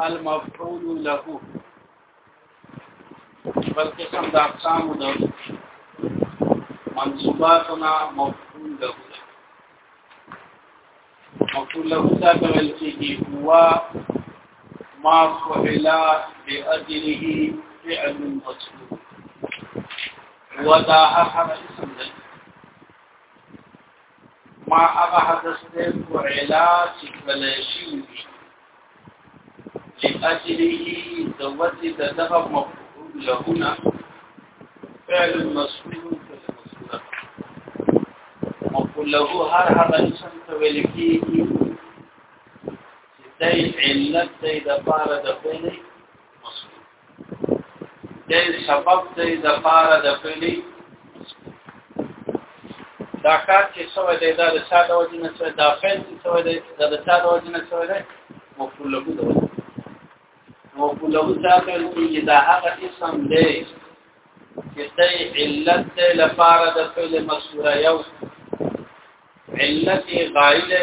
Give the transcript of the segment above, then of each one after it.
المفعول له بل قسم د اقسام د منصوباتنا مفعول له مفعول له څه ویل کیږي هو ما فعل باجره فعل مطلوب ودا هغه اسم دی ما هغه حدث ته فعلا چې کله شي لأجله دوتی دغه مفعول لهونه فعل مسئول مفعول له هر هغه اسم ته ویل کیږي چې دای علت دی د پاره د فعل د سبب د دفاره د فعلی دا کار چې سوی دی دا د چا د وجې نه سوی دا فعل چې سوی دی دا د چا د وجې نه سوی دی مفعول له د وجې مفعول له چا فعل کېږي دا هغه اسم دی چې د علت دی لپاره د فعل مذکوره یو علت غایله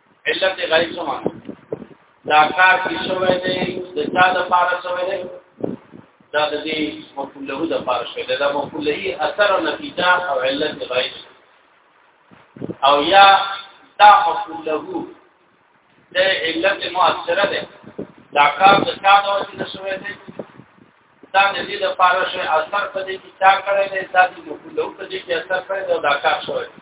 علت غیب څه معنی دا کار چې شوی دی د چا د پاره شوی دی دا د دې مفعول له د پاره شوی دی دا مفعول له اثر او نتیجه او علت غیب او یا دا مفعول له د علت مؤثره ده دا کار د چا د وجه شوی دی دا د دې د پاره شوی اثر په دې کې چا کړی دی دا د مفعول له په دې کې اثر کړی دا کار شوی دی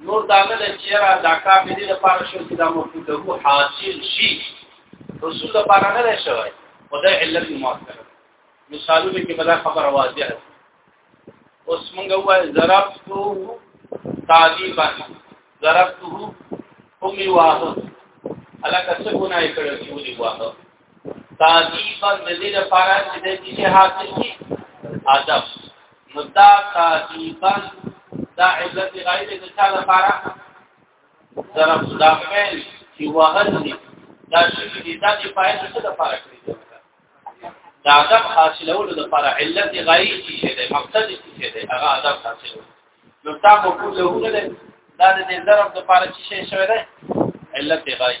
نور دا نه ده چې را دا کار دې لپاره شو چې دا مفقوده حاصل شي رسول لپاره نه ده شوی خدای علت مؤثر مثالو کې بلا خبر واضح ده اوس موږ وایو ضربته تعذيبا ضربته امي واهه الکه څه ګناه کړو چې ودی واهه تعذیبا د دې لپاره چې د دې حاصل شي ادب نو دا تعذیبا دا علت غیر د چا لپاره ضرب دا فعل چې وهل دي دا شی دې دا چې فاعل څه د لپاره کړی دا ادب حاصلولو لپاره علت غیر چې شه ده مقصد چې شه ده هغه ادب حاصلولو نو تا په ټول له دا د ضرب لپاره چې شه شوی ده علت غیر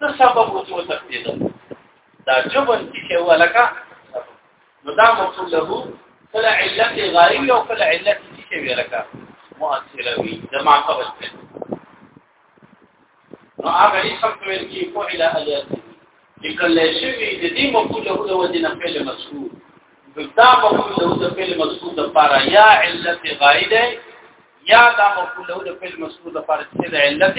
څه سبب وو چې وتښتېدل دا جبن چې شی ولکه نو دا مقصود له کله علت غایب او کله علت چې شی ولکه مؤثره وي د ما قبل نو هغه یې سم کوي چې په اله الیات لیکل شي د دې مقصود له وجه نه فعل مسعود دا مقصود له د فعل مسعود لپاره یا علت غایب یا دا مقصود له د فعل مسعود لپاره چې د علت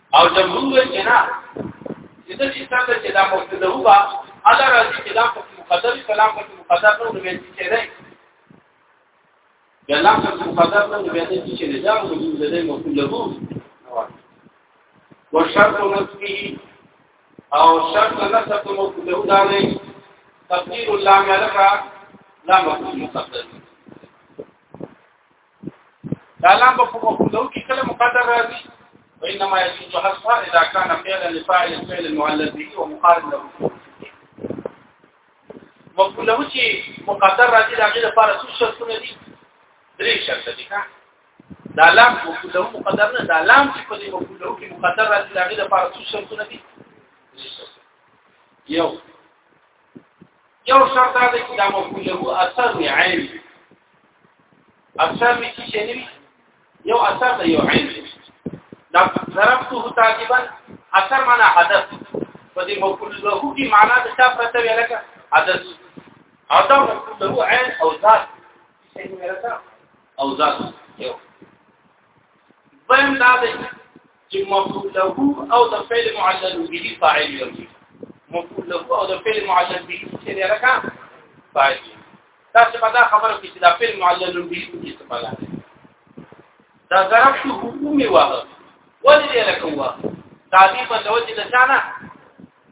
او جمهور وی چې نه چې د اسلام د چې دا مقتده هو با ادا راځي چې دا مقدر کلام په مقدر نو ویل چې نه کلام په مقدر نو ویل چې نه دا موجود دی مقتده هو وشرط نسبه او شرط نسب مقتده هو دا نه تقدیر الله ملکا لا مقتده مقدر دا لام په مفعول کې کله مقدر راځي وانما يجوز حذفها اذا كان فعلا لفاعل الفعل المعلل به ومقارن له مفعول له چې مقدر راځي دا غیر لپاره څه شرطونه دي درې شرط دي ښا دا لام مفعول له مقدر نه دا لام چې په دې مفعول له کې مقدر راځي دا غیر لپاره څه شرطونه دي یو یو شرط دا چې دا مفعول له اثر عین اثر می څه شي نه یو اثر دی یو عین دا ضربته تاجبا اثر معنا حدث په دې مفعول له کی معنا د چا پرته وی لکه حدث او دا مفعول له عین او ذات څه نه راځه او ذات یو بهم دا دی چې مفعول له او د فعل معلل به فاعل یو مفعول له او د فعل معلل به څه نه راځه فاعل تاسو په دا خبره کې چې دا فعل معلل به کې څه پلا دا ضرب شو حکومي واه ولې دې لکه واه تعبیر په توجه د ثانه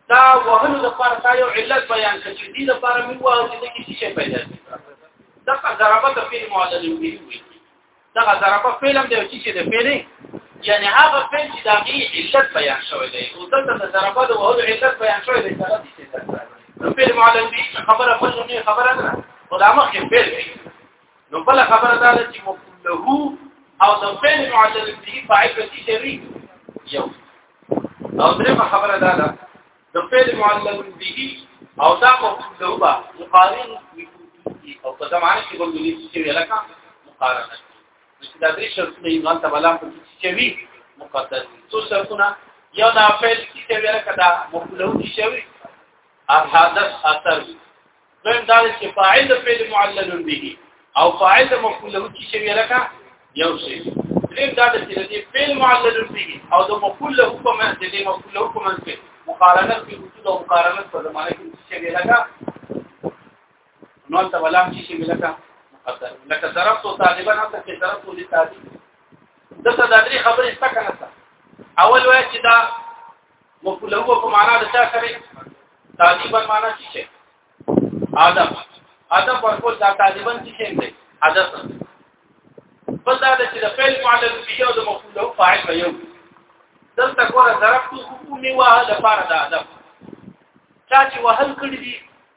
دا وهلو د پر تا یو علت بیان کړي چې دې لپاره موږ واه چې کې څه پیدا دا ضربه د فعل معلل به دغه ضربه فعل هم دی او چې د فعل یعنی هغه فعل چې دا غي علت بیان شوی دی او دلته د ضربه د وهلو علت بیان شوی دی هغه دې څه ده فعل معلم دی خبره په نه خبره نه او دا مخ فعل دی نو بل خبره دا چې مفعول او د فعل معلم دی فاعل به شي یو او درېمه خبره دا ده د فعل معلم به او دا مفعول له با مقارن او په زمانه کې ګورو چې لکه مقارنه چې دا درې شرطونه یې غلطه بلا په چې وی مقدر څو شرطونه یو دا فعل چې ویل کدا مفعول شوی احادث اثر دویم دا چې فاعل د فعل معلل به او فاعل د مفعول له چې شوی لکه یو شی دریم دا د چې د فعل معلل به او د مفعول له په منځ کې د مفعول له په منځ کې مقارنه په وجود او مقارنه په زمانه کې چې شوی لکه نو ته ولا چې شوی لکه مقدر لکه طرف تو طالبان هم ته طرف تو لطالب دته د درې خبرې څه کنه اول وای چې دا مقبول هو په معنا د څه سره تعذيبا معنا څه شي ادب ادب ورکول دا تعذيبا څه شي دی ادب بل دا چې د فعل فعل الفيه او د مقبول هو فاعل به یو دلته ګوره ضربت حکومي واه د پاره د ادب چا چې وهل کړی دي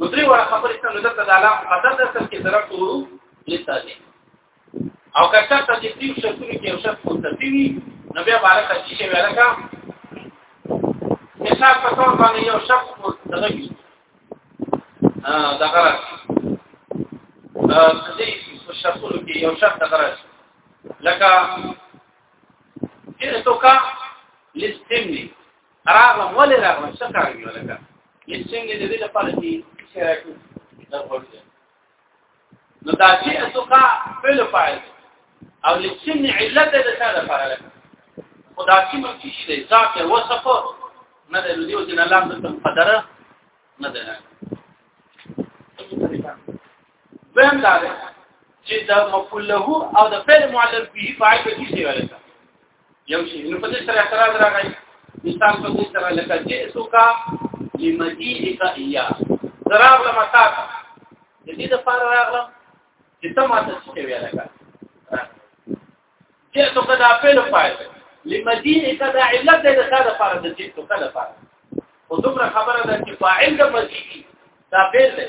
نو درې وړه خبرې څنګه دلته د علام قدر د سر کې ضرب شروع لته دي او که څه ته دې دې شرطونه کې یو شرط مستفي وي نو بیا بالا کچې شي ویل کا حساب په تور باندې یو شرط مستفي وي ا دا غره ا دې شرطونه کې یو شرط غره لکه چې توکا لستمني راغلم ولې راغلم څه کار دی ولکه یې څنګه د دې لپاره چې څه راکړي دا ورته نو دا چې اسوقا فعل فاعل او لسن علت د څه لپاره لکه خدا چې مونږ چې دې ذات وصف نه د دې او جن الله د قدر نه ده بهم دا چې د مفعول له او د فعل معلل به فاعل به څه ویل یو شی نو په دې سره اعتراض راغی مثال په دې سره لکه جئتو کا لمجیئ کا ایا دراب لما تا د دې د فار راغلم چې ته ماته څه ویل کا جئتو کا د اپل فایل لمجیئ کا د علت د ساده فار د جئتو کا د فار او دومره خبره ده چې فاعل د مجیئ دا فعل دی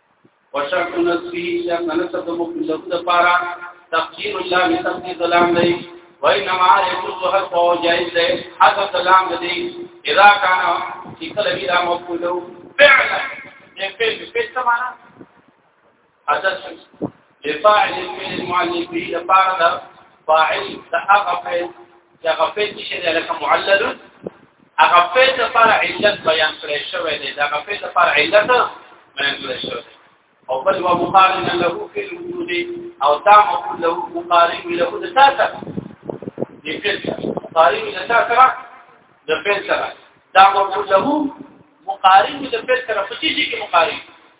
وشک نسبی شک نسب مکلف د پارا تفسیر الله می تفسیر سلام دی وینما یجوز هر فو جائز دی حذف سلام دی اذا کان کی کله بلا مقبولو فعلا دې په په سمانا حذف لفاعل الفعل المعلل به لپاره دا فاعل دا هغه فعل چې هغه فعل چې دی لکه معلل هغه فعل لپاره علت بیان کړی شوی دی دا هغه فعل لپاره علت بیان کړی شوی دی او بل و مقارن له فی الوجود او دا مقول له مقارن له د تاسو د فعل مقارن له تاسو د فعل سره دا مقول له مقارن له فعل سره په دې کې مقارن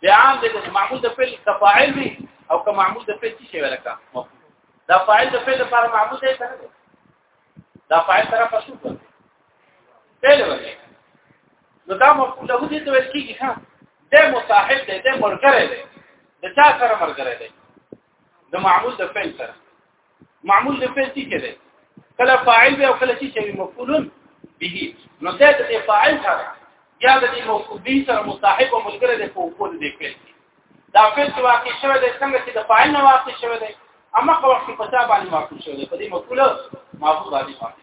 بیا عام دې چې معمول د فعل د فاعل دی او که معمول د فعل شي ولکه دا فاعل د فعل لپاره معمول دی څنګه دی دا فاعل طرف شو کوي فعل ورته نو دا مفعول له دې ته ویل کیږي ها د مصاحب دی د مرګره دی د چا سره مرګره دی د معمول د فعل سره معمول د فعل څه دی کله فاعل به او کله چې شوی مفعول به نو دا د فاعل سره یا د مفعول به سره مصاحب او ملګری د فوقول دی فعل دا فعل چې واقع شوی دی څنګه چې د فاعل نه واقع شوی دی اما خو وخت په تابع باندې واقع شوی دی په دې مفعول معمول باندې واقع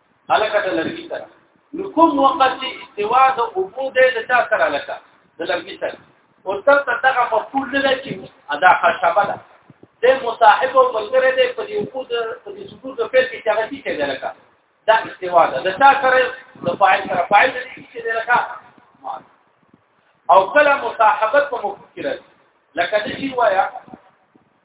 الکه د لرګي سره نو کوم وخت چې استوا د اوبو د چا سره لکه د لرګي سره او دلته دغه مفعول نه دی چې ادا خشبه ده د مصاحب او ملګری دی په دې اوبو د په دې سکوت په پیل کې چې هغه څه دی لکه دا استوا ده د چا سره د فاعل سره فاعل دی چې دی لکه او کله مصاحبت په مفعول کې راځي لکه دې وایا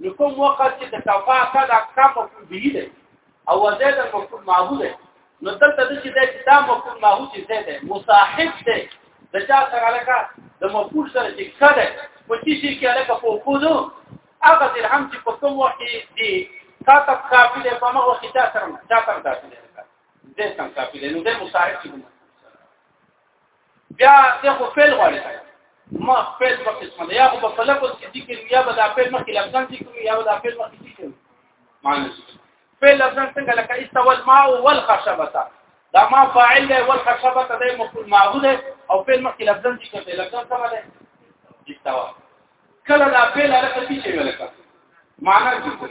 لکم وقت چې د کفا کدا کم مفعول به دی او زید مفعول معبود دی نو دلته د چې د دا مفعول معبود چې زید مصاحب دی د چا سره لکه د مفعول سره چې کده په چې شي کې لکه په کوزو هغه د هم چې په کوم وخت دی کاته کافی دی په ما وخت چا سره چا سره کافی دی زید سم کافی دی نو د مصاحب چې بیا ته خو فعل غواړي ما فعل په قسمه ده یا خو په لفظ کې ذکر یا به دا فعل مخکې لفظان ذکر یا به دا فعل مخکې ذکر معنی فعل لفظان څنګه لکه استوى الماء والخشبه دا ما فاعل ده والخشبه ده مفعول معبود او فعل مخکې لفظان ذکر ده لفظان څه ده استوى کله دا فعل لکه څه شي ولکه معنی ذکر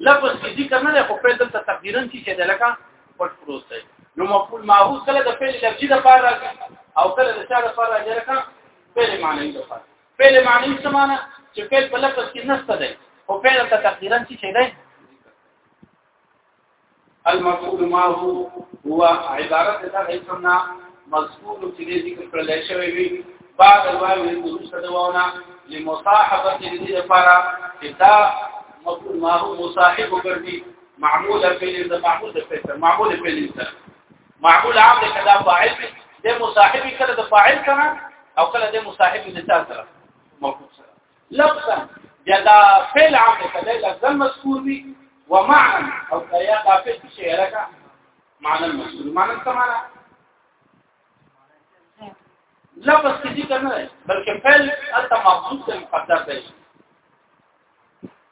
لفظ کې ذکر نه خو په دلته تقدیرن شي چې دلکه پټ پروت دی نو مفعول معهود کله د فعل لفظي د پاره راځي او کله د شاعر لپاره راځي لکه فعل معنی د پاره فعل معنی څه معنی چې فعل په لفظ کې نشته دی او فعل ته تقدیرن شي چې دی المقصود ما هو هو عبارت ده اسمنا مذکور چې دې ذکر کړل شوی وي بعد الواو دروس دواونه لمصاحبه دې لپاره چې دا مقصود ما هو مصاحب ګرځي معمول فعل ده معمول فعل معمول فعل ده معمول عام ده کله فاعل ده مصاحب کله ده فاعل کنه او کله ده مصاحب ده تاسو مفهوم لفظا جدا فعل عام کله لفظ مذکور وي ومعنى او کیا قافل شی لکه معنی مذکور معنی څه معنی لفظ کې ذکر نه بلکې فعل البته مخصوص مقدر دی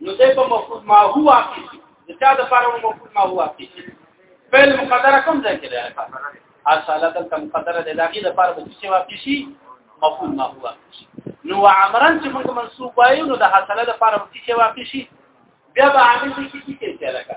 نو دې په مفعول ما هو واقع شي د چا د پاره مفعول ما هو واقع شي فعل مقدره کوم ځای کې ده اصله د کم قدره د لاغي د پاره به څه واقع شي مفعول ما هو واقع شي نو عمرن چې موږ منصوب وایو نو د حاصله د پاره به څه واقع شي بیا به عامل کې څه کې لکه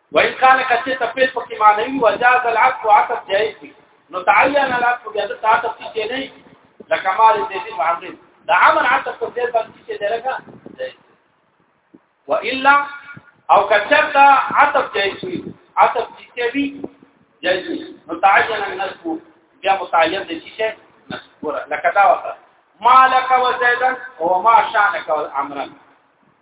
وإن كان کچه تفیل پکې معنی وجاز العطف عطف جائز دی نو تعین العطف بیا د تعطف کې نه لکه مال دې دې معاملې دا عمل عطف په دې باندې چې دی لکه والا او کچه تا عطف جائز وي عطف چې وي جائز وي نو تعین النصب بیا متعین دي چې نصب لکه دا وکړه مالک وزیدن او ما شانک وعمرن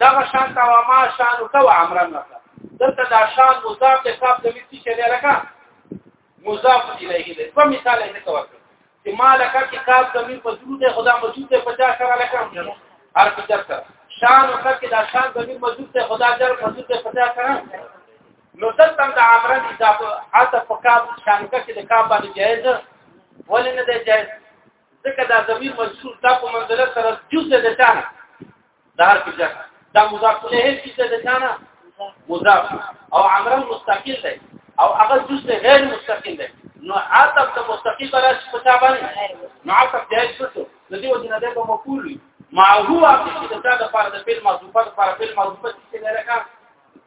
دا شان تا ما شان او تو امرن وکړه دلته دا شان مضاف ته صاحب د ویتی چې نه لکه مضاف الیه دی په مثال یې څه ورته چې ما لکه کې کاف زمين په درو ده خدا موجود ده 50 سره لکه هر 50 سره شان او کې دا شان زمين موجود ده خدا جل موجود ده 50 سره نو دلته د امرن اضافه حتی په کاف شان کې د کاف باندې جایز ولې نه ده جایز ځکه دا ضمیر مجرور دا په منزله سره جز د چانه دا هر څه دا مضاف الیه جز د چانه مضاف او امر مستقل دی او هغه جز غیر مستقل دی نو عاطف ته مستقل راځي په تا باندې نو عاطف دی څه د دې وجه نه ده کوم کول وي ما هو چې د تا د فرض په مضافه پر په مضافه چې نه راکا